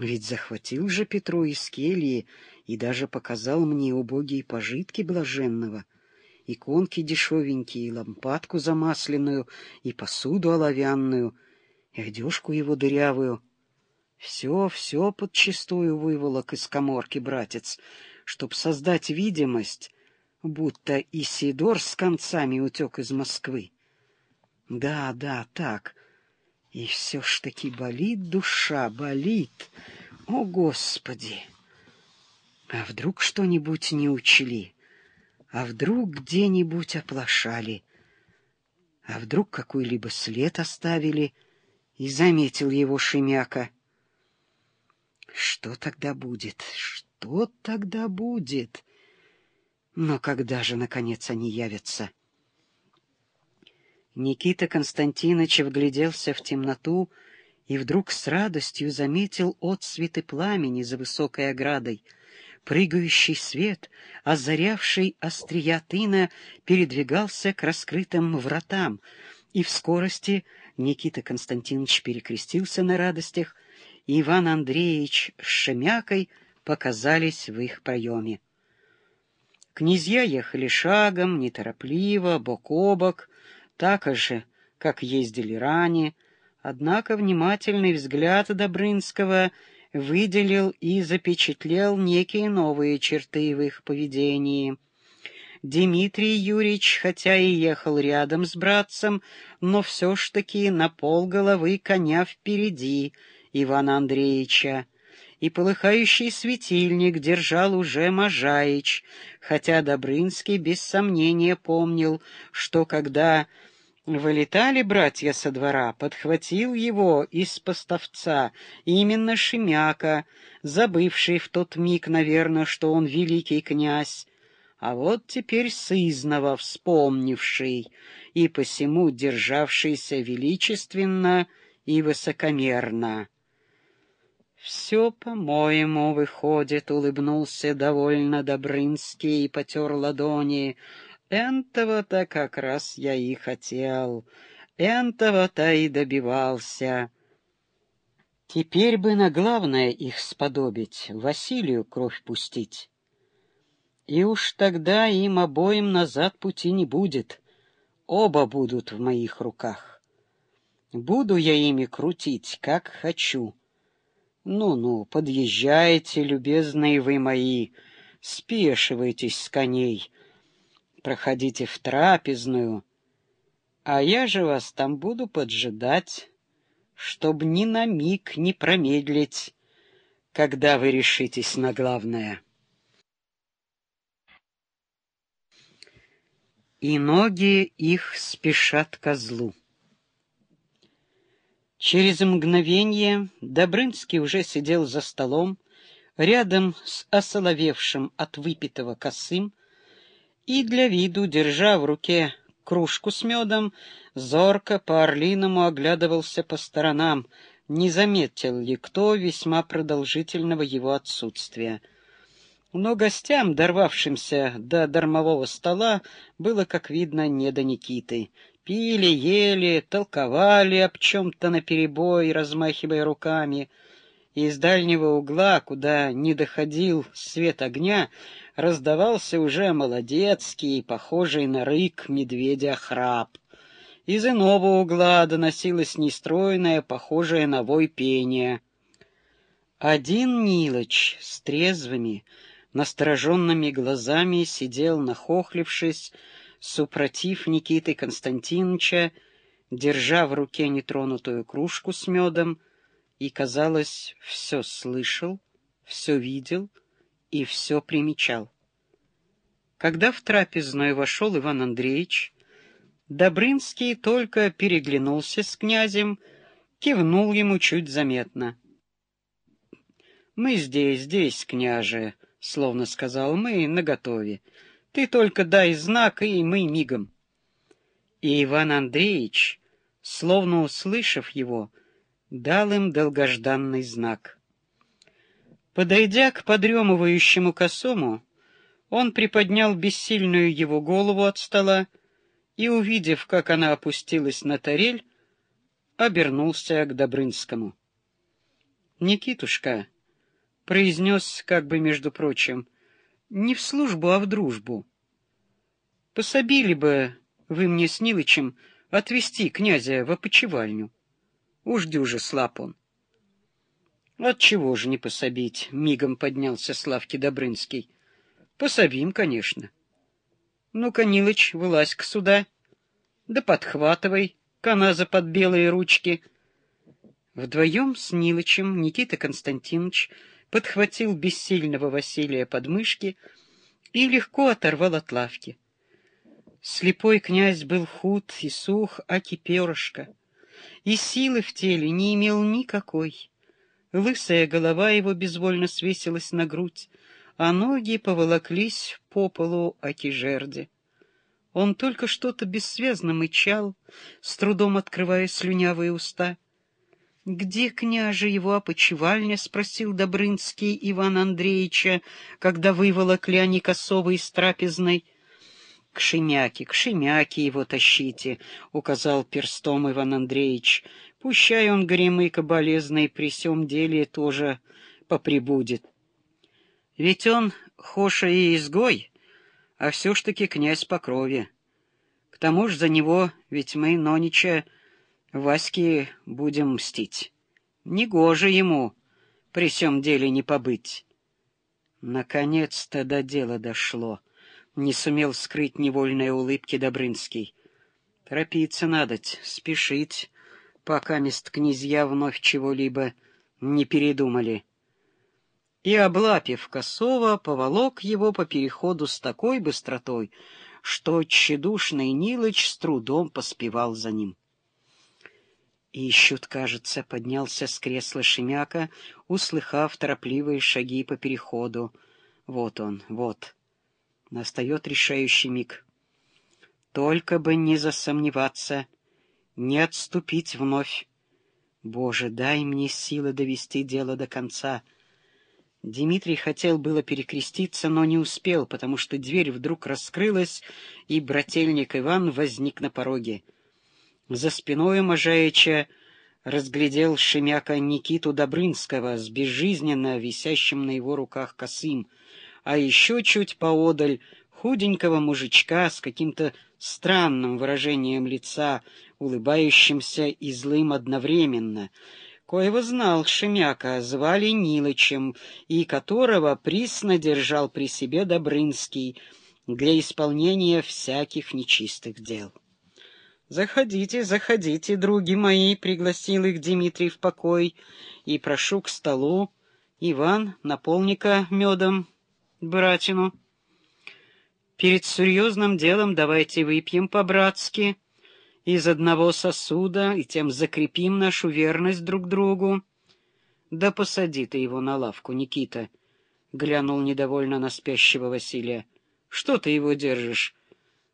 Ведь захватил же Петро из кельи и даже показал мне убогие пожитки блаженного, иконки дешевенькие, и лампадку замасленную, и посуду оловянную, и одежку его дырявую. Все, все подчистую выволок из коморки, братец, чтоб создать видимость, будто Исидор с концами утек из Москвы. Да, да, так. И все ж таки болит душа, болит. О, Господи! А вдруг что-нибудь не учли? А вдруг где-нибудь оплошали? А вдруг какой-либо след оставили? И заметил его Шемяка. Что тогда будет? Что тогда будет? Но когда же, наконец, они явятся? Никита Константинович вгляделся в темноту и вдруг с радостью заметил отсветы пламени за высокой оградой — Прыгающий свет, озарявший острия тына, передвигался к раскрытым вратам, и в скорости Никита Константинович перекрестился на радостях, и Иван Андреевич с Шемякой показались в их проеме. Князья ехали шагом, неторопливо, бок о бок, так же, как ездили ранее, однако внимательный взгляд Добрынского — выделил и запечатлел некие новые черты в их поведении. Дмитрий Юрьевич, хотя и ехал рядом с братцем, но все ж таки на полголовы коня впереди Ивана Андреевича, и полыхающий светильник держал уже Можаич, хотя Добрынский без сомнения помнил, что когда Вылетали братья со двора, подхватил его из поставца именно Шемяка, забывший в тот миг, наверное, что он великий князь, а вот теперь сызнова вспомнивший и посему державшийся величественно и высокомерно. «Все, по-моему, выходит», — улыбнулся довольно Добрынский и потер ладони, — Энтого-то как раз я и хотел, энтого-то и добивался. Теперь бы на главное их сподобить, Василию кровь пустить. И уж тогда им обоим назад пути не будет, оба будут в моих руках. Буду я ими крутить, как хочу. Ну-ну, подъезжайте, любезные вы мои, спешивайтесь с коней, проходите в трапезную, а я же вас там буду поджидать, чтоб ни на миг не промедлить, когда вы решитесь на главное. И ноги их спешат козлу. Через мгновение Добрынский уже сидел за столом, рядом с осоловевшим от выпитого косым, и для виду, держа в руке кружку с медом, зорко по-орлиному оглядывался по сторонам, не заметил ли кто весьма продолжительного его отсутствия. Но гостям, дорвавшимся до дармового стола, было, как видно, не до Никиты. Пили, ели, толковали об чем-то наперебой, размахивая руками. Из дальнего угла, куда не доходил свет огня, раздавался уже молодецкий, похожий на рык медведя храп. Из иного угла доносилось нестройное, похожее на вой пение. Один Нилыч с трезвыми, настороженными глазами сидел, нахохлившись, супротив Никиты Константиновича, держа в руке нетронутую кружку с медом, и, казалось, все слышал, все видел — и все примечал. Когда в трапезную вошел Иван Андреевич, Добрынский только переглянулся с князем, кивнул ему чуть заметно. «Мы здесь, здесь, княже», — словно сказал, — «мы наготове. Ты только дай знак, и мы мигом». И Иван Андреевич, словно услышав его, дал им долгожданный знак — Подойдя к подремывающему косому, он приподнял бессильную его голову от стола и, увидев, как она опустилась на тарель, обернулся к Добрынскому. Никитушка произнес, как бы между прочим, не в службу, а в дружбу. Пособили бы вы мне с Нилычем отвезти князя в опочивальню. Уж дюже слаб он. Отчего же не пособить? Мигом поднялся Славки Добрынский. Пособим, конечно. Ну-ка, Нилыч, вылазь-ка сюда. Да подхватывай, каназа под белые ручки. Вдвоем с Нилычем Никита Константинович подхватил бессильного Василия под мышки и легко оторвал от лавки. Слепой князь был худ и сух, аки перышко, и силы в теле не имел никакой. Лысая голова его безвольно свесилась на грудь, а ноги поволоклись по полу аки жерди. Он только что-то бессвязно мычал, с трудом открывая слюнявые уста. — Где, княже, его опочивальня? — спросил Добрынский Иван Андреевича, когда выволокли они косовы из трапезной. — К Шемяке, к Шемяке его тащите, — указал перстом Иван Андреевич. — Пущай он, горемыка болезный, при сём деле тоже поприбудет. Ведь он, хоша и изгой, а все ж таки князь по крови. К тому ж за него ведь мы, Нонича, Ваське будем мстить. Негоже ему при сём деле не побыть. Наконец-то до дела дошло — не сумел скрыть невольной улыбки Добрынский. Торопиться надоть, спешить, пока мест князья вновь чего-либо не передумали. И, облапив косово, поволок его по переходу с такой быстротой, что тщедушный Нилыч с трудом поспевал за ним. И щут, кажется, поднялся с кресла Шемяка, услыхав торопливые шаги по переходу. Вот он, вот. Настает решающий миг. Только бы не засомневаться, не отступить вновь. Боже, дай мне силы довести дело до конца. Дмитрий хотел было перекреститься, но не успел, потому что дверь вдруг раскрылась, и брательник Иван возник на пороге. За спиной Можаича разглядел Шемяка Никиту Добрынского с безжизненно висящим на его руках косым — а еще чуть поодаль худенького мужичка с каким-то странным выражением лица, улыбающимся и злым одновременно, коего знал Шемяка, звали Нилычем, и которого присно держал при себе Добрынский для исполнения всяких нечистых дел. «Заходите, заходите, други мои!» — пригласил их Дмитрий в покой. «И прошу к столу. Иван, наполника медом, братину. Перед серьезным делом давайте выпьем по-братски из одного сосуда и тем закрепим нашу верность друг другу. Да посади ты его на лавку, Никита, — глянул недовольно на спящего Василия. — Что ты его держишь,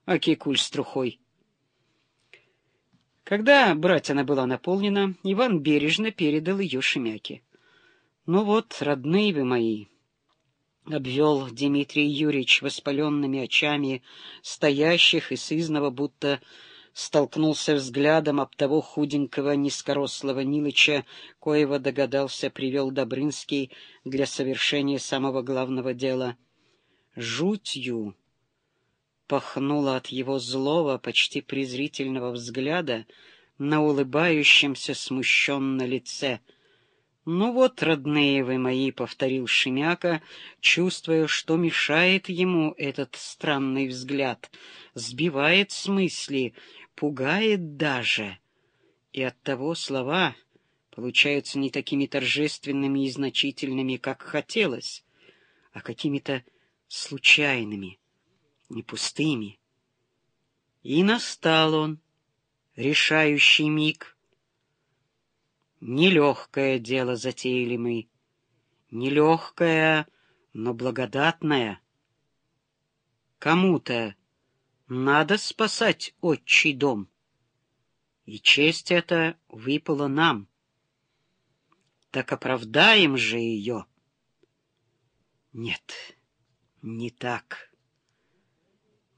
Акикуль с трухой? Когда братьяна была наполнена, Иван бережно передал ее Шемяке. — Ну вот, родные вы мои, — обвел Дмитрий Юрьевич воспаленными очами стоящих и сызного, будто столкнулся взглядом об того худенького низкорослого Нилыча, коего догадался привел Добрынский для совершения самого главного дела. Жутью пахнуло от его злого, почти презрительного взгляда на улыбающемся смущенно лице — «Ну вот, родные вы мои», — повторил Шемяка, чувствуя, что мешает ему этот странный взгляд, сбивает с мысли, пугает даже. И оттого слова получаются не такими торжественными и значительными, как хотелось, а какими-то случайными, не пустыми. И настал он, решающий миг — Нелегкое дело затеяли мы. Нелегкое, но благодатное. Кому-то надо спасать отчий дом. И честь эта выпала нам. Так оправдаем же ее. Нет, не так.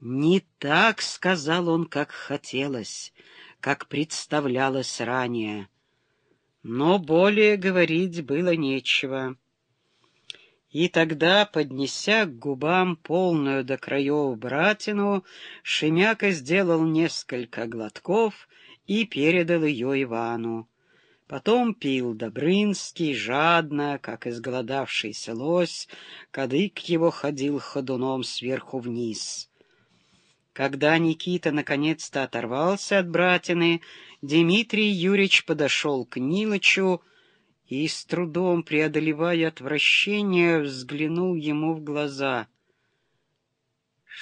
Не так, — сказал он, — как хотелось, как представлялось ранее. Но более говорить было нечего. И тогда, поднеся к губам полную до краев братину, Шемяка сделал несколько глотков и передал ее Ивану. Потом пил Добрынский жадно, как изголодавшийся лось, кадык его ходил ходуном сверху вниз. Когда Никита наконец-то оторвался от братины, Дмитрий Юрьевич подошел к Нилычу и, с трудом преодолевая отвращение, взглянул ему в глаза —